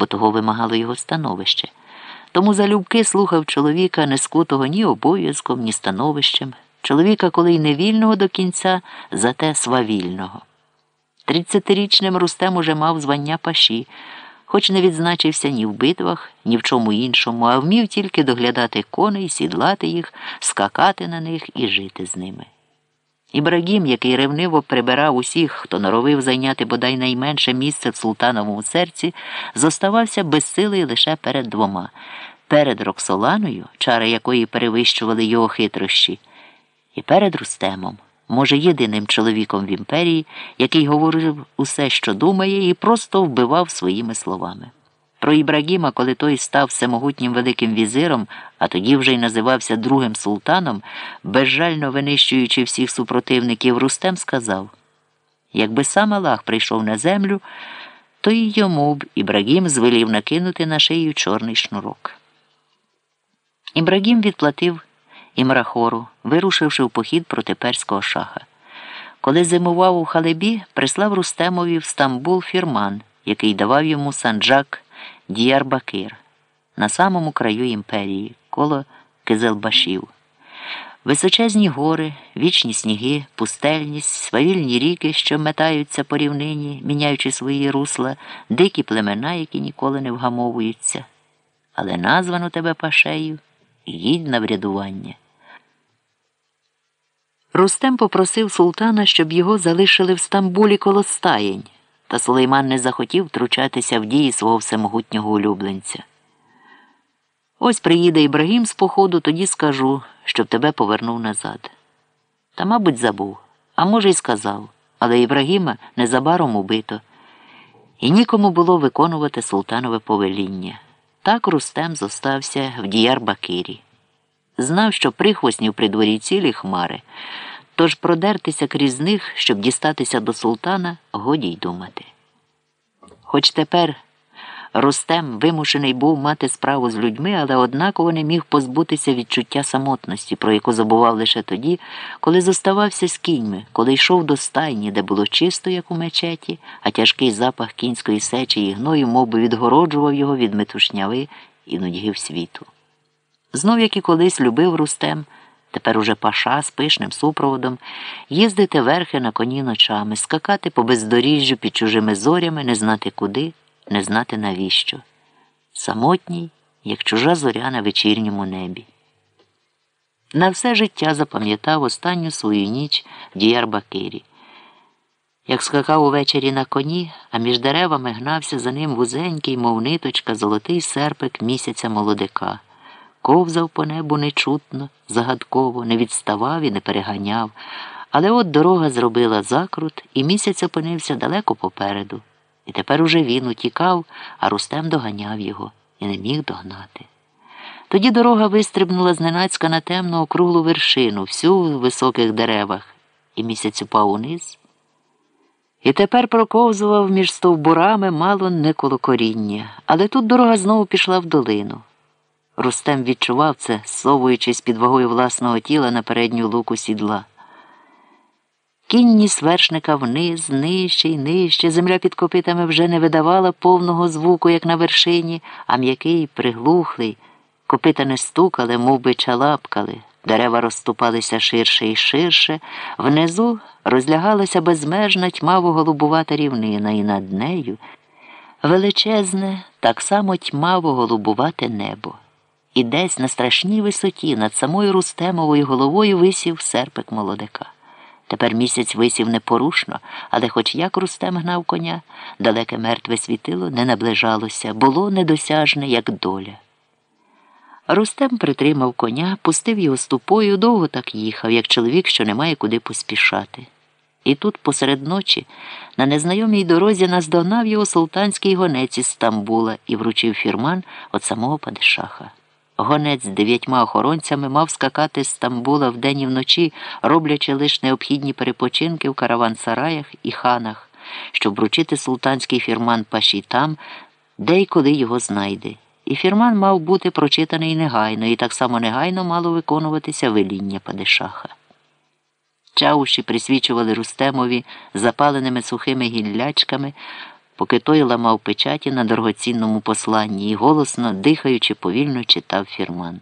бо того вимагало його становище. Тому залюбки слухав чоловіка, не скутого ні обов'язком, ні становищем, чоловіка, коли й не вільного до кінця, зате свавільного. Тридцятирічним Рустем уже мав звання паші, хоч не відзначився ні в битвах, ні в чому іншому, а вмів тільки доглядати коней, сідлати їх, скакати на них і жити з ними. Ібрагім, який ревниво прибирав усіх, хто норовив зайняти бодай найменше місце в султановому серці, зоставався безсилий лише перед двома перед Роксоланою, чари якої перевищували його хитрощі, і перед Рустемом, може, єдиним чоловіком в імперії, який говорив усе, що думає, і просто вбивав своїми словами. Про Ібрагіма, коли той став всемогутнім Великим візиром, а тоді вже й називався другим султаном, безжально винищуючи всіх супротивників, Рустем сказав якби сам Аллах прийшов на землю, то й йому б Ібрагім звелів накинути на шию чорний шнурок. Ібрагім відплатив імрахору, вирушивши в похід проти перського шаха. Коли зимував у халебі, прислав Рустемові в Стамбул фірман, який давав йому санджак. Діярбакир на самому краю імперії, коло Кизелбашів. Височезні гори, вічні сніги, пустельність, свавільні ріки, що метаються по рівнині, міняючи свої русла, дикі племена, які ніколи не вгамовуються. Але названо тебе пашею їдь на врядування. Рустем попросив султана, щоб його залишили в Стамбулі коло стаєнь. Та Сулейман не захотів втручатися в дії свого всемогутнього улюбленця. Ось приїде Ібрагім з походу, тоді скажу, щоб тебе повернув назад. Та, мабуть, забув, а може, й сказав, але Ібрагіма незабаром убито, і нікому було виконувати султанове повеління. Так Рустем зостався в діяр Бакирі. Знав, що прихвоснів при дворі цілі хмари. Тож продертися крізь них, щоб дістатися до султана, годі й думати. Хоч тепер Рустем вимушений був мати справу з людьми, але однаково не міг позбутися відчуття самотності, про яку забував лише тоді, коли зоставався з кіньми, коли йшов до стайні, де було чисто, як у мечеті, а тяжкий запах кінської сечі і гною мов би, відгороджував його від метушняви і нудьги в світу. Знов, як і колись любив Рустем тепер уже паша з пишним супроводом, їздити верхи на коні ночами, скакати по бездоріжжю під чужими зорями, не знати куди, не знати навіщо. Самотній, як чужа зоря на вечірньому небі. На все життя запам'ятав останню свою ніч в Діярбакирі. Як скакав увечері на коні, а між деревами гнався за ним вузенький, мов ниточка, золотий серпик місяця молодика ковзав по небу нечутно, загадково, не відставав і не переганяв. Але от дорога зробила закрут, і місяць опинився далеко попереду. І тепер уже він утікав, а Рустем доганяв його і не міг догнати. Тоді дорога вистрибнула зненацька на темну округлу вершину, всю в високих деревах, і місяць упав униз. І тепер проковзував між стовбурами мало не коло коріння, але тут дорога знову пішла в долину. Рустем відчував це, совуючись під вагою власного тіла на передню луку сідла. Кінні свершника вниз, нижче й нижче. Земля під копитами вже не видавала повного звуку, як на вершині, а м'який, приглухлий. Копита не стукали, мов би чалапкали. Дерева розступалися ширше і ширше. Внизу розлягалася безмежна тьмаво голубувата рівнина, і над нею величезне, так само тьмаво голубувате небо і десь на страшній висоті над самою Рустемовою головою висів серпик молодика. Тепер місяць висів непорушно, але хоч як Рустем гнав коня, далеке мертве світило не наближалося, було недосяжне, як доля. Рустем притримав коня, пустив його ступою, довго так їхав, як чоловік, що не має куди поспішати. І тут, посеред ночі, на незнайомій дорозі наздогнав його султанський гонець із Стамбула і вручив фірман від самого падишаха. Гонець з дев'ятьма охоронцями мав скакати з Стамбула вдень і вночі, роблячи лише необхідні перепочинки в караван-сараях і ханах, щоб вручити султанський фірман паші там, де й коли його знайде. І фірман мав бути прочитаний негайно, і так само негайно мало виконуватися веління падишаха. Чауші присвічували Рустемові запаленими сухими гіллячками. Поки той ламав печаті на дорогоцінному посланні і голосно, дихаючи, повільно читав фірман.